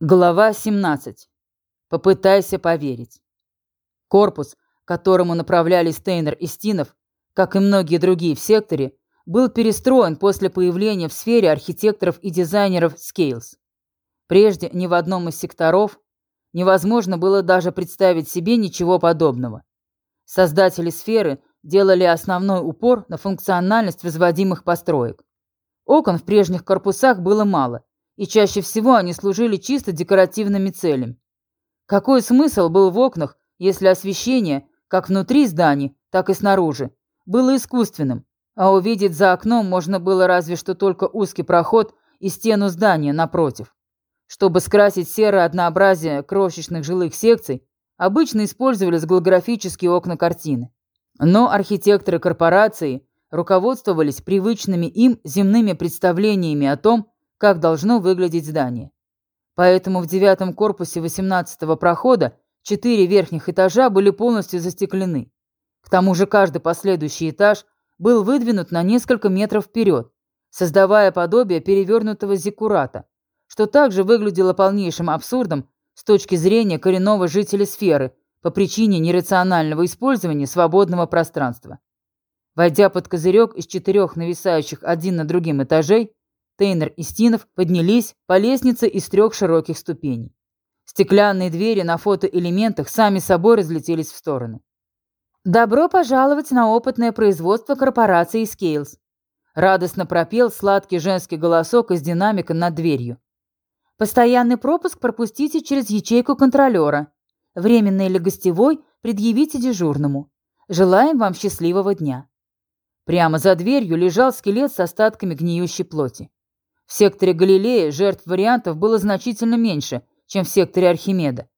Глава 17. Попытайся поверить. Корпус, к которому направлялись Тейнер и Стинов, как и многие другие в секторе, был перестроен после появления в сфере архитекторов и дизайнеров Scales. Прежде ни в одном из секторов невозможно было даже представить себе ничего подобного. Создатели сферы делали основной упор на функциональность возводимых построек. Окон в прежних корпусах было мало – и чаще всего они служили чисто декоративными целями. Какой смысл был в окнах, если освещение, как внутри зданий, так и снаружи, было искусственным, а увидеть за окном можно было разве что только узкий проход и стену здания напротив. Чтобы скрасить серое однообразие крошечных жилых секций, обычно использовались голографические окна картины. Но архитекторы корпорации руководствовались привычными им земными представлениями о том, как должно выглядеть здание. Поэтому в девятом корпусе 18-го прохода четыре верхних этажа были полностью застеклены. К тому же каждый последующий этаж был выдвинут на несколько метров вперед, создавая подобие перевернутого зиккурата, что также выглядело полнейшим абсурдом с точки зрения коренного жителя сферы по причине нерационального использования свободного пространства. Войдя под козырек из четырех нависающих один на другим этажей, Тейнер и Стинов поднялись по лестнице из трех широких ступеней. Стеклянные двери на фотоэлементах сами собой разлетелись в стороны. «Добро пожаловать на опытное производство корпорации Scales», радостно пропел сладкий женский голосок из динамика над дверью. «Постоянный пропуск пропустите через ячейку контролера. Временный или гостевой предъявите дежурному. Желаем вам счастливого дня». Прямо за дверью лежал скелет с остатками гниющей плоти. В секторе Галилея жертв вариантов было значительно меньше, чем в секторе Архимеда.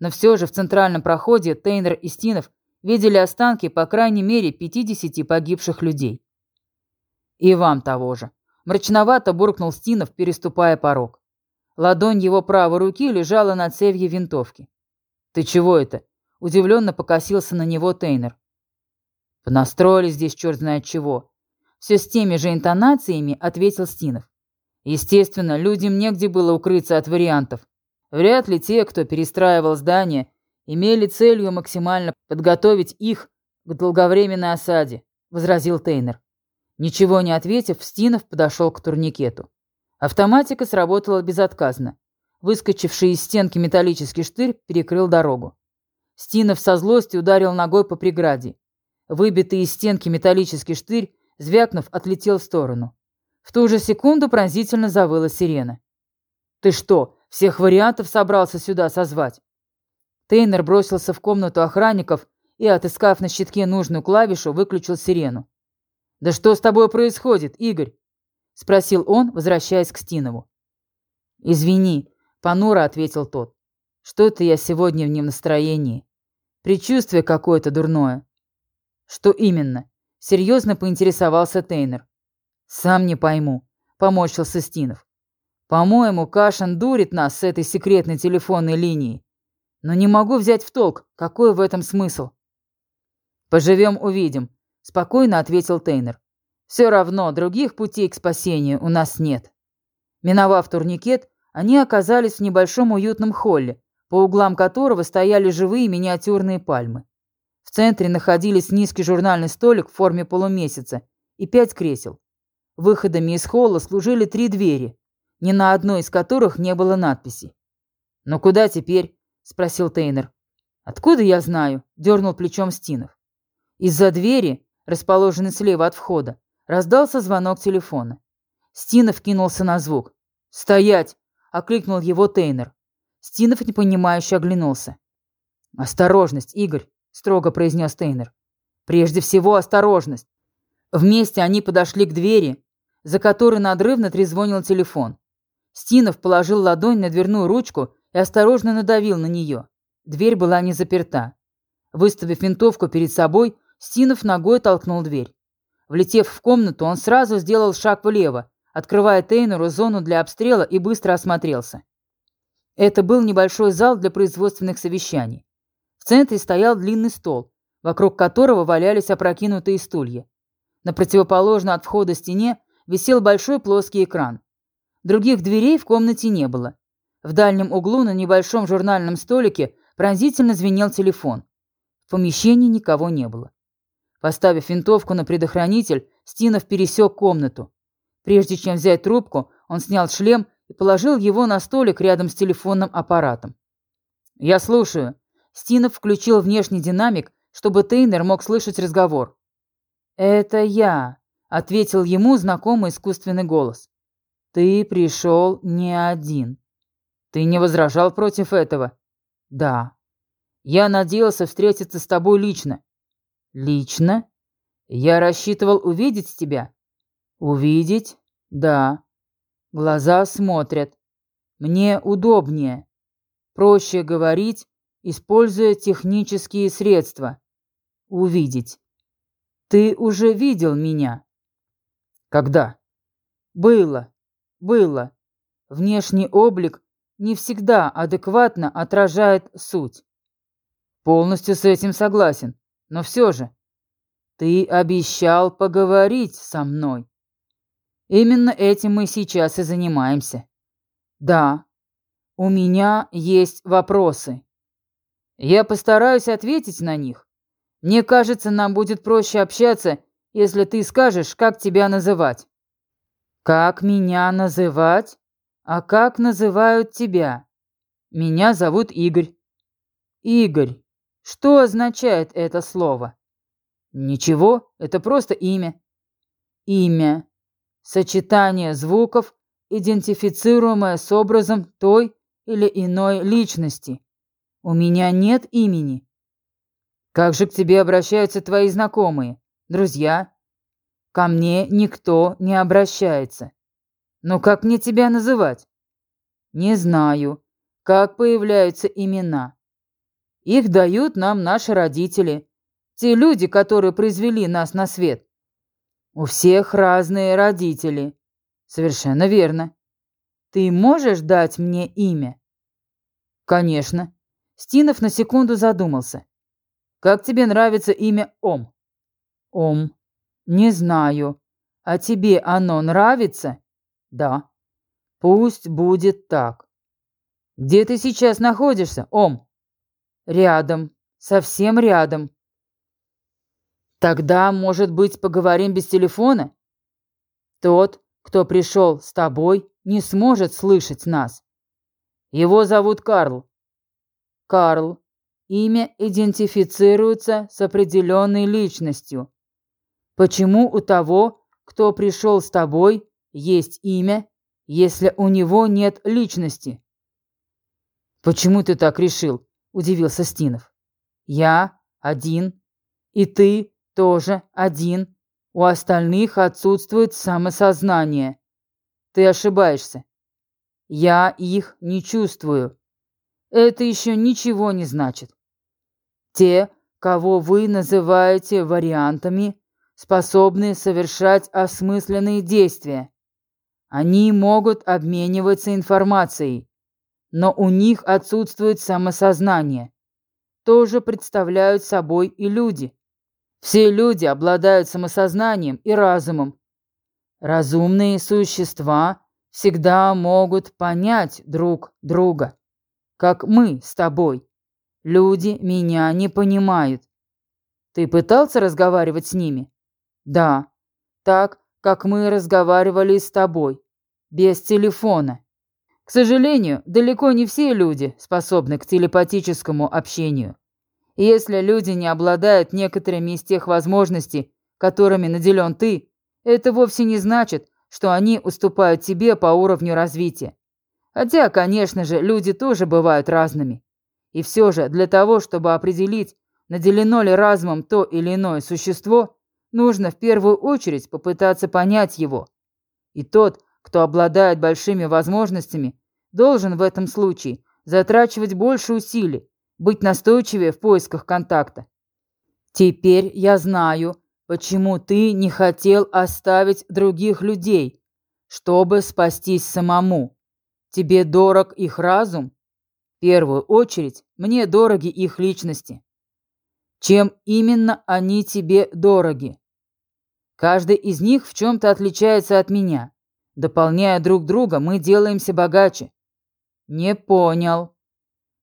Но все же в центральном проходе Тейнер и Стинов видели останки по крайней мере 50 погибших людей. И вам того же. Мрачновато буркнул Стинов, переступая порог. Ладонь его правой руки лежала на цевье винтовки. «Ты чего это?» Удивленно покосился на него Тейнер. «Понастроили здесь черт знает чего». Все с теми же интонациями ответил Стинов. Естественно, людям негде было укрыться от вариантов. Вряд ли те, кто перестраивал здание, имели целью максимально подготовить их к долговременной осаде, возразил Тейнер. Ничего не ответив, Стинов подошел к турникету. Автоматика сработала безотказно. Выскочивший из стенки металлический штырь перекрыл дорогу. Стинов со злостью ударил ногой по преграде. Выбитый из стенки металлический штырь, звякнув, отлетел в сторону. В ту же секунду пронзительно завыла сирена. «Ты что, всех вариантов собрался сюда созвать?» Тейнер бросился в комнату охранников и, отыскав на щитке нужную клавишу, выключил сирену. «Да что с тобой происходит, Игорь?» — спросил он, возвращаясь к Стинову. «Извини», — понуро ответил тот. «Что-то я сегодня в нем настроении. Предчувствие какое-то дурное». «Что именно?» — серьезно поинтересовался Тейнер. «Сам не пойму», — поморщился Стинов. «По-моему, Кашин дурит нас с этой секретной телефонной линией. Но не могу взять в толк, какой в этом смысл». «Поживем, увидим», — спокойно ответил Тейнер. «Все равно других путей к спасению у нас нет». Миновав турникет, они оказались в небольшом уютном холле, по углам которого стояли живые миниатюрные пальмы. В центре находились низкий журнальный столик в форме полумесяца и пять кресел. Выходами из холла служили три двери, ни на одной из которых не было надписи. «Но куда теперь?» – спросил Тейнер. «Откуда я знаю?» – дернул плечом Стинов. Из-за двери, расположенной слева от входа, раздался звонок телефона. Стинов кинулся на звук. «Стоять!» – окликнул его Тейнер. Стинов непонимающе оглянулся. «Осторожность, Игорь!» – строго произнес Тейнер. «Прежде всего осторожность. Вместе они подошли к двери, за которой надрывно трезвонил телефон. Стинов положил ладонь на дверную ручку и осторожно надавил на нее. Дверь была не заперта. Выставив винтовку перед собой, Стинов ногой толкнул дверь. Влетев в комнату, он сразу сделал шаг влево, открывая Тейнеру зону для обстрела и быстро осмотрелся. Это был небольшой зал для производственных совещаний. В центре стоял длинный стол, вокруг которого валялись опрокинутые стулья. На противоположной от входа стене висел большой плоский экран. Других дверей в комнате не было. В дальнем углу на небольшом журнальном столике пронзительно звенел телефон. В помещении никого не было. Поставив винтовку на предохранитель, Стинов пересек комнату. Прежде чем взять трубку, он снял шлем и положил его на столик рядом с телефонным аппаратом. «Я слушаю». Стинов включил внешний динамик, чтобы Тейнер мог слышать разговор. «Это я», — ответил ему знакомый искусственный голос. «Ты пришел не один. Ты не возражал против этого?» «Да». «Я надеялся встретиться с тобой лично». «Лично? Я рассчитывал увидеть тебя?» «Увидеть? Да. Глаза смотрят. Мне удобнее. Проще говорить, используя технические средства. Увидеть. Ты уже видел меня?» «Когда?» «Было. Было. Внешний облик не всегда адекватно отражает суть. Полностью с этим согласен, но все же. Ты обещал поговорить со мной. Именно этим мы сейчас и занимаемся. Да, у меня есть вопросы. Я постараюсь ответить на них. Мне кажется, нам будет проще общаться, если ты скажешь, как тебя называть. Как меня называть? А как называют тебя? Меня зовут Игорь. Игорь. Что означает это слово? Ничего, это просто имя. Имя. Сочетание звуков, идентифицируемое с образом той или иной личности. У меня нет имени. Как же к тебе обращаются твои знакомые, друзья? Ко мне никто не обращается. Но как мне тебя называть? Не знаю. Как появляются имена? Их дают нам наши родители, те люди, которые произвели нас на свет. У всех разные родители. Совершенно верно. Ты можешь дать мне имя? Конечно. Стинов на секунду задумался. Как тебе нравится имя Ом? Ом. Не знаю. А тебе оно нравится? Да. Пусть будет так. Где ты сейчас находишься, Ом? Рядом. Совсем рядом. Тогда, может быть, поговорим без телефона? Тот, кто пришел с тобой, не сможет слышать нас. Его зовут Карл. Карл. Имя идентифицируется с определенной личностью. Почему у того, кто пришел с тобой, есть имя, если у него нет личности? Почему ты так решил? Удивился Стинов. Я один, и ты тоже один. У остальных отсутствует самосознание. Ты ошибаешься. Я их не чувствую. Это еще ничего не значит. Те, кого вы называете вариантами, способны совершать осмысленные действия. Они могут обмениваться информацией, но у них отсутствует самосознание. Тоже представляют собой и люди. Все люди обладают самосознанием и разумом. Разумные существа всегда могут понять друг друга, как мы с тобой. Люди меня не понимают. Ты пытался разговаривать с ними? Да, так, как мы разговаривали с тобой, без телефона. К сожалению, далеко не все люди способны к телепатическому общению. Если люди не обладают некоторыми из тех возможностей, которыми наделен ты, это вовсе не значит, что они уступают тебе по уровню развития. Хотя, конечно же, люди тоже бывают разными. И все же для того, чтобы определить, наделено ли разумом то или иное существо, нужно в первую очередь попытаться понять его. И тот, кто обладает большими возможностями, должен в этом случае затрачивать больше усилий, быть настойчивее в поисках контакта. Теперь я знаю, почему ты не хотел оставить других людей, чтобы спастись самому. Тебе дорог их разум? В первую очередь, мне дороги их личности. Чем именно они тебе дороги? Каждый из них в чем-то отличается от меня. Дополняя друг друга, мы делаемся богаче. «Не понял.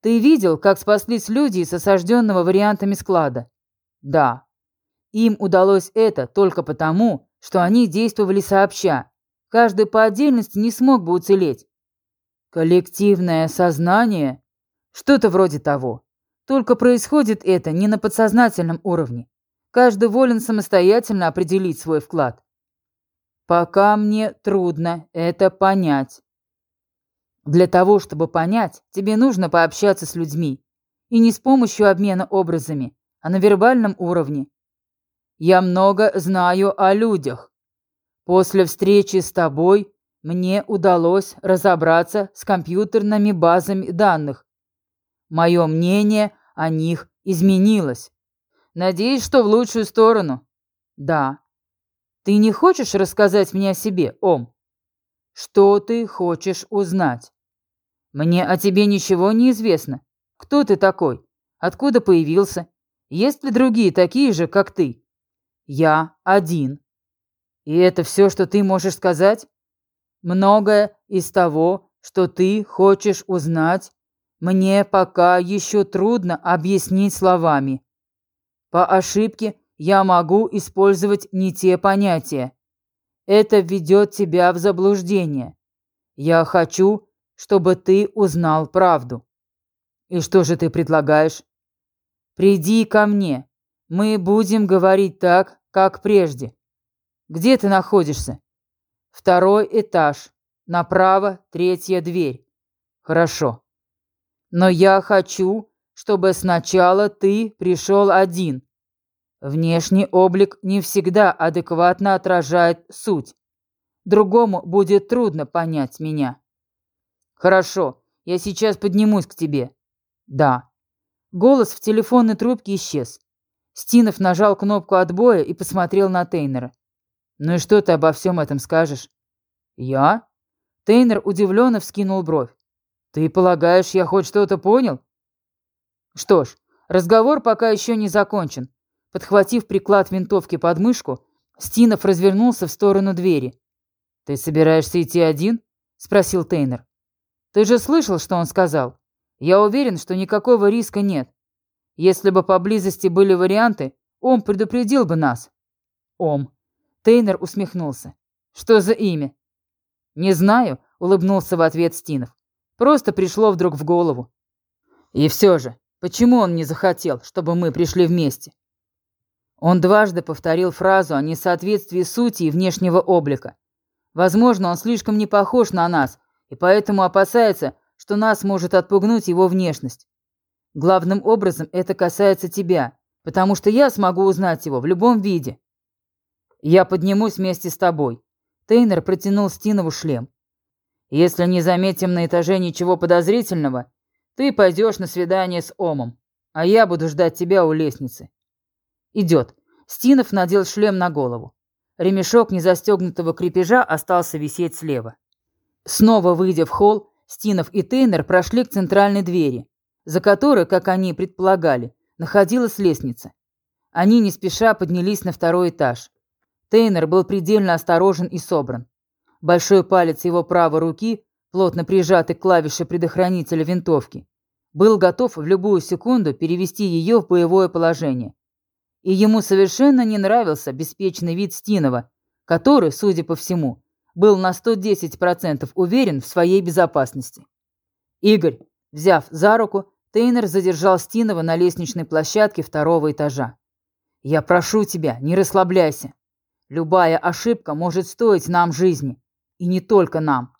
Ты видел, как спаслись люди из осажденного вариантами склада?» «Да. Им удалось это только потому, что они действовали сообща. Каждый по отдельности не смог бы уцелеть. Коллективное сознание? Что-то вроде того. Только происходит это не на подсознательном уровне. Каждый волен самостоятельно определить свой вклад. Пока мне трудно это понять. Для того, чтобы понять, тебе нужно пообщаться с людьми. И не с помощью обмена образами, а на вербальном уровне. Я много знаю о людях. После встречи с тобой мне удалось разобраться с компьютерными базами данных. Мое мнение о них изменилось. Надеюсь, что в лучшую сторону. Да. Ты не хочешь рассказать мне о себе, Ом? Что ты хочешь узнать? Мне о тебе ничего не известно. Кто ты такой? Откуда появился? Есть ли другие такие же, как ты? Я один. И это все, что ты можешь сказать? Многое из того, что ты хочешь узнать, мне пока еще трудно объяснить словами. По ошибке я могу использовать не те понятия. Это введет тебя в заблуждение. Я хочу, чтобы ты узнал правду. И что же ты предлагаешь? Приди ко мне. Мы будем говорить так, как прежде. Где ты находишься? Второй этаж. Направо третья дверь. Хорошо. Но я хочу, чтобы сначала ты пришел один. Внешний облик не всегда адекватно отражает суть. Другому будет трудно понять меня. Хорошо, я сейчас поднимусь к тебе. Да. Голос в телефонной трубке исчез. Стинов нажал кнопку отбоя и посмотрел на Тейнера. «Ну и что ты обо всем этом скажешь?» «Я?» Тейнер удивленно вскинул бровь. «Ты полагаешь, я хоть что-то понял?» «Что ж, разговор пока еще не закончен». Подхватив приклад винтовки под мышку, Стинов развернулся в сторону двери. «Ты собираешься идти один?» – спросил Тейнер. «Ты же слышал, что он сказал? Я уверен, что никакого риска нет. Если бы поблизости были варианты, он предупредил бы нас». «Ом», Тейнер усмехнулся. «Что за имя?» «Не знаю», — улыбнулся в ответ Стинов. «Просто пришло вдруг в голову». «И все же, почему он не захотел, чтобы мы пришли вместе?» Он дважды повторил фразу о несоответствии сути и внешнего облика. Возможно, он слишком не похож на нас, и поэтому опасается, что нас может отпугнуть его внешность. Главным образом это касается тебя, потому что я смогу узнать его в любом виде. Я поднимусь вместе с тобой. Тейнер протянул Стинову шлем. Если не заметим на этаже ничего подозрительного, ты пойдешь на свидание с Омом, а я буду ждать тебя у лестницы. Идет. Стинов надел шлем на голову. Ремешок незастегнутого крепежа остался висеть слева. Снова выйдя в холл, Стинов и Тейнер прошли к центральной двери, за которой, как они предполагали, находилась лестница. Они не спеша поднялись на второй этаж. Тейнер был предельно осторожен и собран. Большой палец его правой руки, плотно прижатый к клавише предохранителя винтовки, был готов в любую секунду перевести ее в боевое положение. И ему совершенно не нравился беспечный вид Стинова, который, судя по всему, был на 110% уверен в своей безопасности. Игорь, взяв за руку, Тейнер задержал Стинова на лестничной площадке второго этажа. «Я прошу тебя, не расслабляйся. Любая ошибка может стоить нам жизни. И не только нам.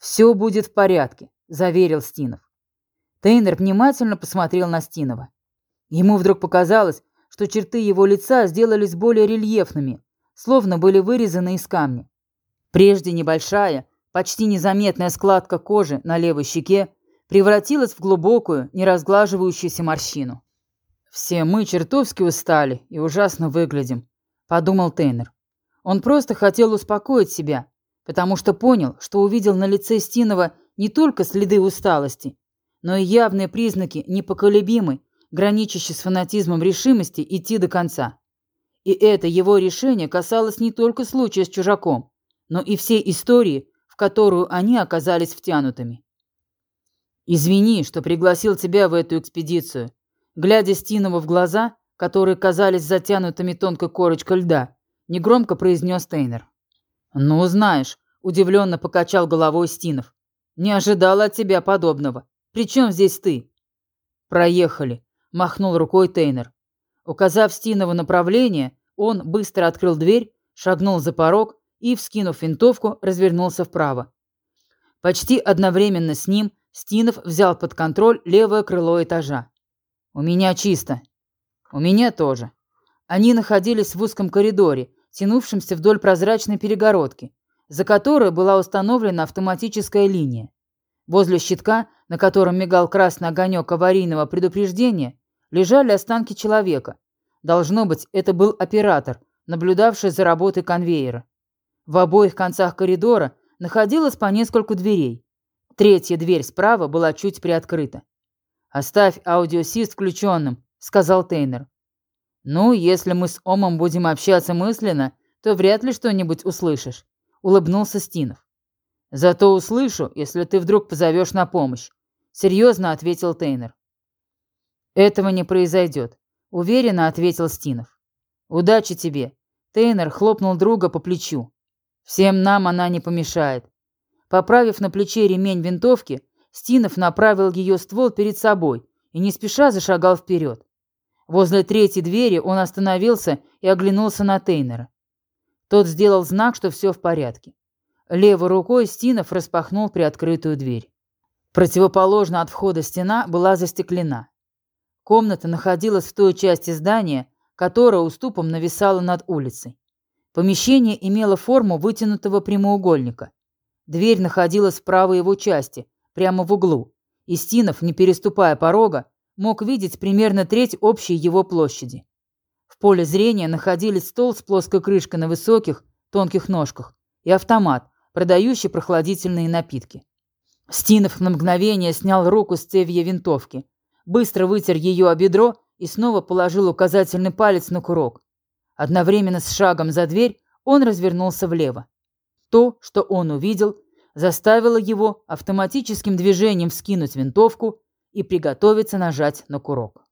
«Все будет в порядке», – заверил Стинов. Тейнер внимательно посмотрел на Стинова. Ему вдруг показалось, что черты его лица сделались более рельефными, словно были вырезаны из камня. Прежде небольшая, почти незаметная складка кожи на левой щеке превратилась в глубокую, неразглаживающуюся морщину. «Все мы чертовски устали и ужасно выглядим», подумал Тейнер. Он просто хотел успокоить себя, потому что понял, что увидел на лице Стинова не только следы усталости, но и явные признаки непоколебимой, граничащей с фанатизмом решимости идти до конца. И это его решение касалось не только случая с чужаком, но и всей истории, в которую они оказались втянутыми. «Извини, что пригласил тебя в эту экспедицию». Глядя Стинову в глаза, которые казались затянутыми тонкой корочкой льда, негромко произнес Тейнер. «Ну, знаешь», — удивленно покачал головой Стинов. «Не ожидал от тебя подобного. Причем здесь ты?» «Проехали», — махнул рукой Тейнер. Указав Стинову направление, он быстро открыл дверь, шагнул за порог и, вскинув винтовку, развернулся вправо. Почти одновременно с ним Стинов взял под контроль левое крыло этажа. «У меня чисто». «У меня тоже». Они находились в узком коридоре, тянувшемся вдоль прозрачной перегородки, за которой была установлена автоматическая линия. Возле щитка, на котором мигал красный огонек аварийного предупреждения, лежали останки человека. Должно быть, это был оператор, наблюдавший за работой конвейера. В обоих концах коридора находилось по нескольку дверей. Третья дверь справа была чуть приоткрыта. «Оставь аудиосист включенным», — сказал Тейнер. «Ну, если мы с Омом будем общаться мысленно, то вряд ли что-нибудь услышишь», — улыбнулся Стинов. «Зато услышу, если ты вдруг позовешь на помощь», — серьезно ответил Тейнер. «Этого не произойдет», — уверенно ответил Стинов. «Удачи тебе!» — Тейнер хлопнул друга по плечу. «Всем нам она не помешает». Поправив на плече ремень винтовки, Стинов направил ее ствол перед собой и не спеша зашагал вперед. Возле третьей двери он остановился и оглянулся на Тейнера. Тот сделал знак, что все в порядке. Левой рукой Стинов распахнул приоткрытую дверь. Противоположно от входа стена была застеклена. Комната находилась в той части здания, которая уступом нависала над улицей. Помещение имело форму вытянутого прямоугольника. Дверь находилась в правой его части, прямо в углу, и Стинов, не переступая порога, мог видеть примерно треть общей его площади. Поле зрения находились стол с плоской крышкой на высоких, тонких ножках и автомат, продающий прохладительные напитки. Стинов на мгновение снял руку с цевья винтовки, быстро вытер ее о бедро и снова положил указательный палец на курок. Одновременно с шагом за дверь он развернулся влево. То, что он увидел, заставило его автоматическим движением вскинуть винтовку и приготовиться нажать на курок.